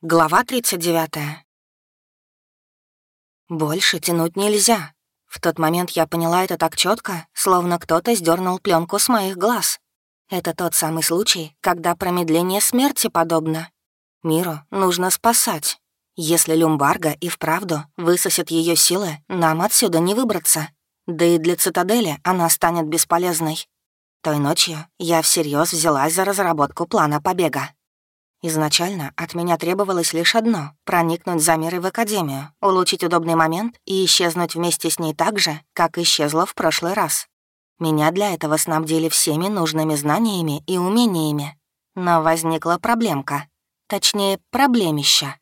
Глава 39. Больше тянуть нельзя. В тот момент я поняла это так четко, словно кто-то сдернул пленку с моих глаз. Это тот самый случай, когда промедление смерти подобно. Миру нужно спасать. Если Люмбарга и вправду высосет ее силы, нам отсюда не выбраться. Да и для цитадели она станет бесполезной. Той ночью я всерьез взялась за разработку плана побега. Изначально от меня требовалось лишь одно — проникнуть за мирой в Академию, улучшить удобный момент и исчезнуть вместе с ней так же, как исчезла в прошлый раз. Меня для этого снабдили всеми нужными знаниями и умениями. Но возникла проблемка. Точнее, проблемища.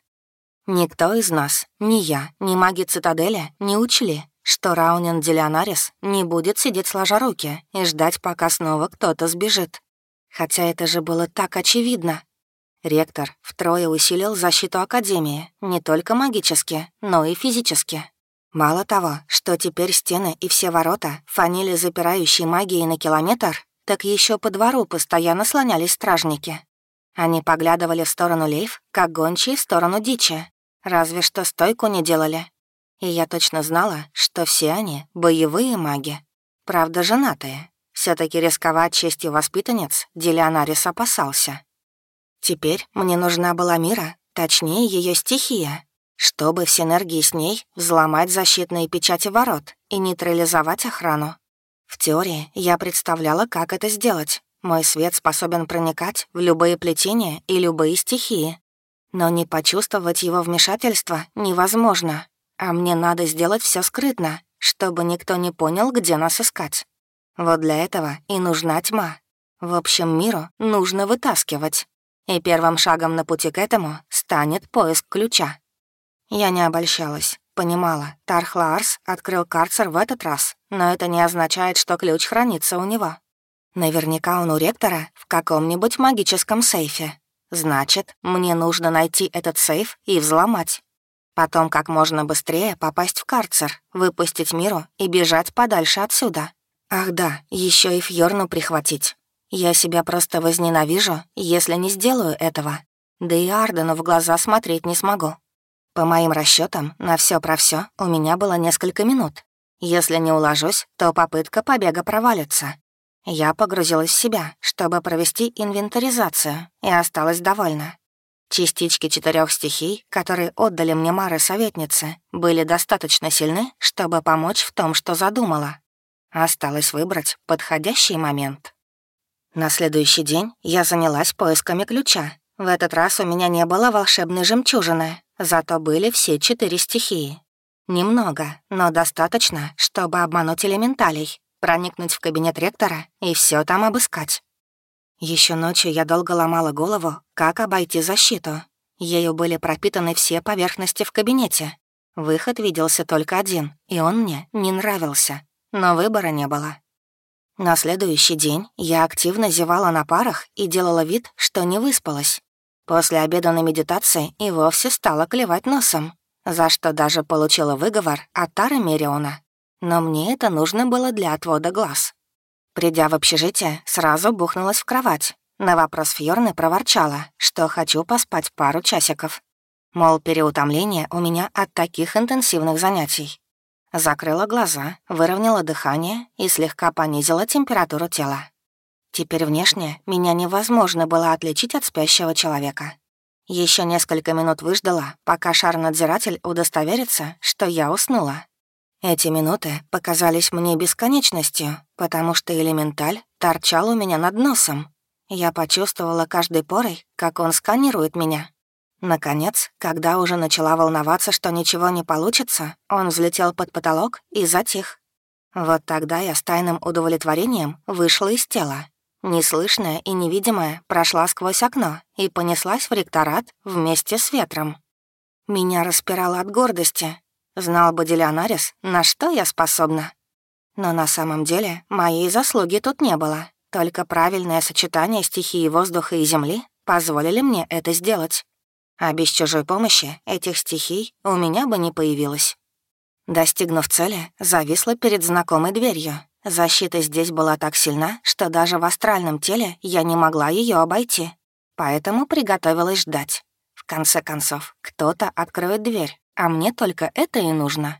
Никто из нас, ни я, ни маги Цитадели, не учли, что Раунин Делионарис не будет сидеть сложа руки и ждать, пока снова кто-то сбежит. Хотя это же было так очевидно. Ректор втрое усилил защиту Академии, не только магически, но и физически. Мало того, что теперь стены и все ворота фанили запирающей магией на километр, так еще по двору постоянно слонялись стражники. Они поглядывали в сторону Лейв, как гончие в сторону дичи, разве что стойку не делали. И я точно знала, что все они — боевые маги. Правда, женатые. все таки рисковать честью воспитанниц Делионарис опасался. Теперь мне нужна была мира, точнее ее стихия, чтобы в синергии с ней взломать защитные печати ворот и нейтрализовать охрану. В теории я представляла, как это сделать. Мой свет способен проникать в любые плетения и любые стихии. Но не почувствовать его вмешательство невозможно, а мне надо сделать все скрытно, чтобы никто не понял, где нас искать. Вот для этого и нужна тьма. В общем, миру нужно вытаскивать. И первым шагом на пути к этому станет поиск ключа. Я не обольщалась, понимала, Тархлаарс открыл карцер в этот раз, но это не означает, что ключ хранится у него. Наверняка он у ректора в каком-нибудь магическом сейфе. Значит, мне нужно найти этот сейф и взломать. Потом как можно быстрее попасть в карцер, выпустить миру и бежать подальше отсюда. Ах да, еще и Фьорну прихватить. Я себя просто возненавижу, если не сделаю этого. Да и Ардену в глаза смотреть не смогу. По моим расчетам, на все про все у меня было несколько минут. Если не уложусь, то попытка побега провалится. Я погрузилась в себя, чтобы провести инвентаризацию, и осталась довольна. Частички четырех стихий, которые отдали мне Мары-советницы, были достаточно сильны, чтобы помочь в том, что задумала. Осталось выбрать подходящий момент. На следующий день я занялась поисками ключа. В этот раз у меня не было волшебной жемчужины, зато были все четыре стихии. Немного, но достаточно, чтобы обмануть элементалей, проникнуть в кабинет ректора и все там обыскать. Еще ночью я долго ломала голову, как обойти защиту. Ею были пропитаны все поверхности в кабинете. Выход виделся только один, и он мне не нравился. Но выбора не было. На следующий день я активно зевала на парах и делала вид, что не выспалась. После обеда на медитации и вовсе стала клевать носом, за что даже получила выговор от Тары Мериона. Но мне это нужно было для отвода глаз. Придя в общежитие, сразу бухнулась в кровать. На вопрос Фьорны проворчала, что хочу поспать пару часиков. Мол, переутомление у меня от таких интенсивных занятий. Закрыла глаза, выровняла дыхание и слегка понизила температуру тела. Теперь внешне меня невозможно было отличить от спящего человека. Еще несколько минут выждала, пока шар-надзиратель удостоверится, что я уснула. Эти минуты показались мне бесконечностью, потому что элементаль торчал у меня над носом. Я почувствовала каждой порой, как он сканирует меня. Наконец, когда уже начала волноваться, что ничего не получится, он взлетел под потолок и затих. Вот тогда я с тайным удовлетворением вышла из тела. Неслышная и невидимая прошла сквозь окно и понеслась в ректорат вместе с ветром. Меня распирало от гордости. Знал бы Делионарис, на что я способна. Но на самом деле моей заслуги тут не было. Только правильное сочетание стихии воздуха и земли позволили мне это сделать а без чужой помощи этих стихий у меня бы не появилось. Достигнув цели, зависла перед знакомой дверью. Защита здесь была так сильна, что даже в астральном теле я не могла ее обойти, поэтому приготовилась ждать. В конце концов, кто-то откроет дверь, а мне только это и нужно.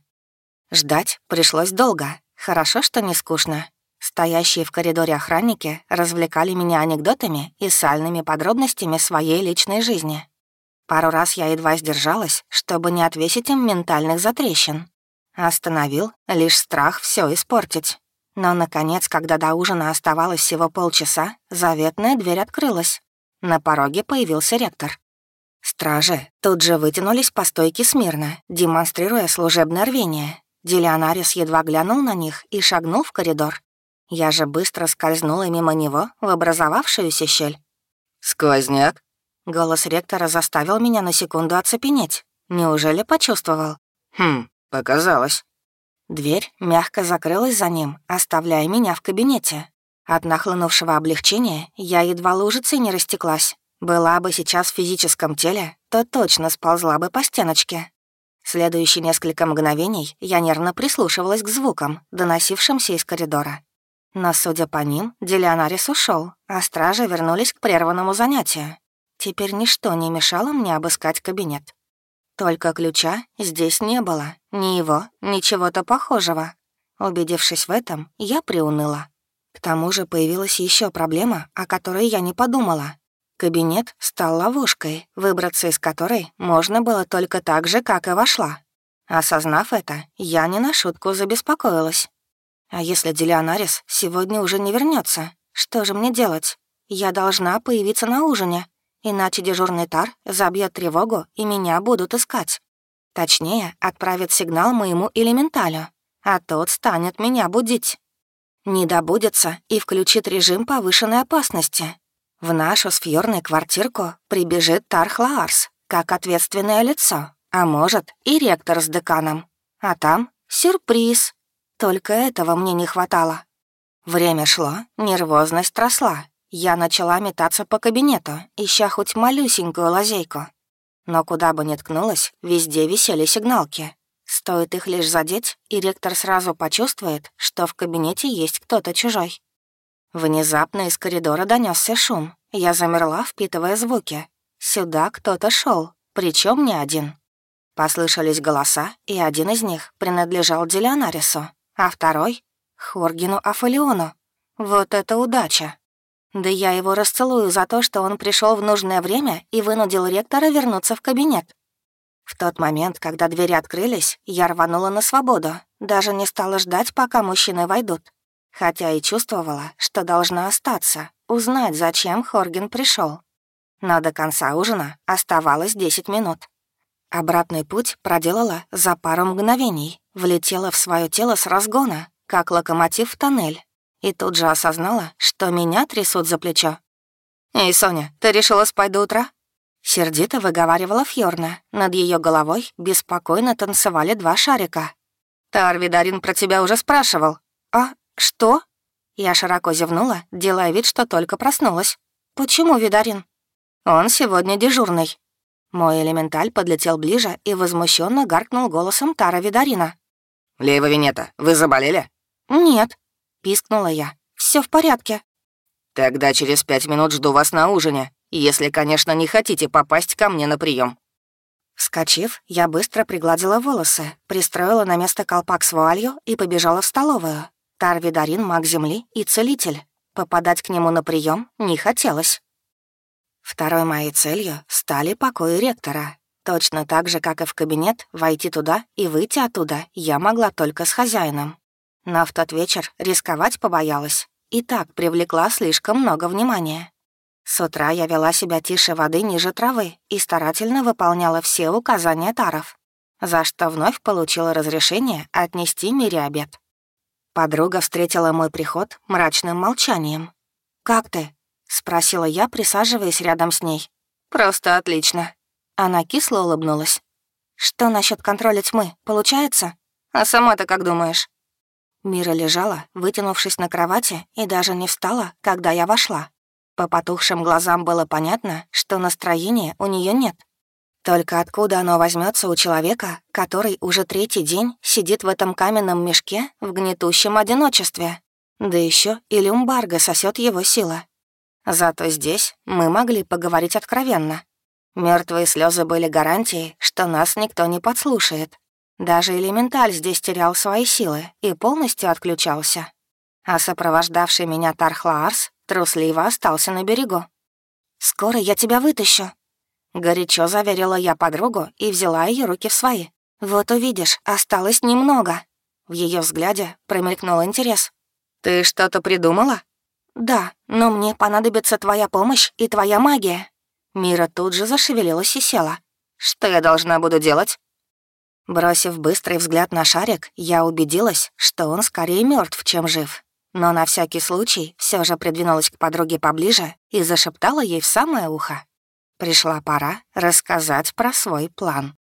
Ждать пришлось долго. Хорошо, что не скучно. Стоящие в коридоре охранники развлекали меня анекдотами и сальными подробностями своей личной жизни. Пару раз я едва сдержалась, чтобы не отвесить им ментальных затрещин. Остановил лишь страх все испортить. Но, наконец, когда до ужина оставалось всего полчаса, заветная дверь открылась. На пороге появился ректор. Стражи тут же вытянулись по стойке смирно, демонстрируя служебное рвение. Делионарис едва глянул на них и шагнул в коридор. Я же быстро скользнула мимо него в образовавшуюся щель. «Сквозняк?» Голос ректора заставил меня на секунду оцепенеть. Неужели почувствовал? «Хм, показалось». Дверь мягко закрылась за ним, оставляя меня в кабинете. От нахлынувшего облегчения я едва лужицей не растеклась. Была бы сейчас в физическом теле, то точно сползла бы по стеночке. Следующие несколько мгновений я нервно прислушивалась к звукам, доносившимся из коридора. Но, судя по ним, Делионарис ушел, а стражи вернулись к прерванному занятию. Теперь ничто не мешало мне обыскать кабинет. Только ключа здесь не было, ни его, ни чего-то похожего. Убедившись в этом, я приуныла. К тому же появилась еще проблема, о которой я не подумала. Кабинет стал ловушкой, выбраться из которой можно было только так же, как и вошла. Осознав это, я не на шутку забеспокоилась. А если Делионарис сегодня уже не вернется, что же мне делать? Я должна появиться на ужине, иначе дежурный тар забьет тревогу, и меня будут искать. Точнее, отправит сигнал моему элементалю, а тот станет меня будить. Не добудется и включит режим повышенной опасности. В нашу с Фьорной квартирку прибежит Тархлаарс, как ответственное лицо, а может и ректор с деканом. А там сюрприз. Только этого мне не хватало. Время шло, нервозность росла, я начала метаться по кабинету, ища хоть малюсенькую лазейку. Но куда бы ни ткнулась, везде висели сигналки. Стоит их лишь задеть, и ректор сразу почувствует, что в кабинете есть кто-то чужой. Внезапно из коридора донесся шум. Я замерла, впитывая звуки. Сюда кто-то шел, причем не один. Послышались голоса, и один из них принадлежал Делионарису, а второй — Хоргину Афалиону. Вот это удача! Да я его расцелую за то, что он пришел в нужное время и вынудил ректора вернуться в кабинет. В тот момент, когда двери открылись, я рванула на свободу, даже не стала ждать, пока мужчины войдут. Хотя и чувствовала, что должна остаться, узнать, зачем Хорген пришел. Но до конца ужина оставалось 10 минут. Обратный путь проделала за пару мгновений, влетела в свое тело с разгона, как локомотив в тоннель, и тут же осознала, что меня трясут за плечо. «Эй, Соня, ты решила спать до утра?» Сердито выговаривала Фьорна. Над ее головой беспокойно танцевали два шарика. «Тарвидарин про тебя уже спрашивал». «А что?» Я широко зевнула, делая вид, что только проснулась. «Почему Видарин?» «Он сегодня дежурный». Мой элементаль подлетел ближе и возмущенно гаркнул голосом Тара Видарина. «Лейва Винета, вы заболели?» «Нет», — пискнула я. Все в порядке». «Тогда через пять минут жду вас на ужине, если, конечно, не хотите попасть ко мне на прием. Вскочив, я быстро пригладила волосы, пристроила на место колпак с вуалью и побежала в столовую. Тарвидарин — маг земли и целитель. Попадать к нему на прием не хотелось. Второй моей целью стали покои ректора. Точно так же, как и в кабинет, войти туда и выйти оттуда я могла только с хозяином. Но в тот вечер рисковать побоялась. И так привлекла слишком много внимания. С утра я вела себя тише воды ниже травы и старательно выполняла все указания таров, за что вновь получила разрешение отнести Мире обед. Подруга встретила мой приход мрачным молчанием. «Как ты?» — спросила я, присаживаясь рядом с ней. «Просто отлично». Она кисло улыбнулась. «Что насчет контроля тьмы, получается? А сама-то как думаешь?» Мира лежала, вытянувшись на кровати, и даже не встала, когда я вошла. По потухшим глазам было понятно, что настроения у нее нет. Только откуда оно возьмется у человека, который уже третий день сидит в этом каменном мешке в гнетущем одиночестве? Да еще и люмбарго сосет его сила. Зато здесь мы могли поговорить откровенно. Мертвые слезы были гарантией, что нас никто не подслушает. Даже элементаль здесь терял свои силы и полностью отключался. А сопровождавший меня Тархлаарс трусливо остался на берегу. «Скоро я тебя вытащу», — горячо заверила я подругу и взяла ее руки в свои. «Вот увидишь, осталось немного». В ее взгляде промелькнул интерес. «Ты что-то придумала?» «Да, но мне понадобится твоя помощь и твоя магия». Мира тут же зашевелилась и села. «Что я должна буду делать?» Бросив быстрый взгляд на шарик, я убедилась, что он скорее мертв, чем жив. Но на всякий случай все же придвинулась к подруге поближе и зашептала ей в самое ухо. Пришла пора рассказать про свой план.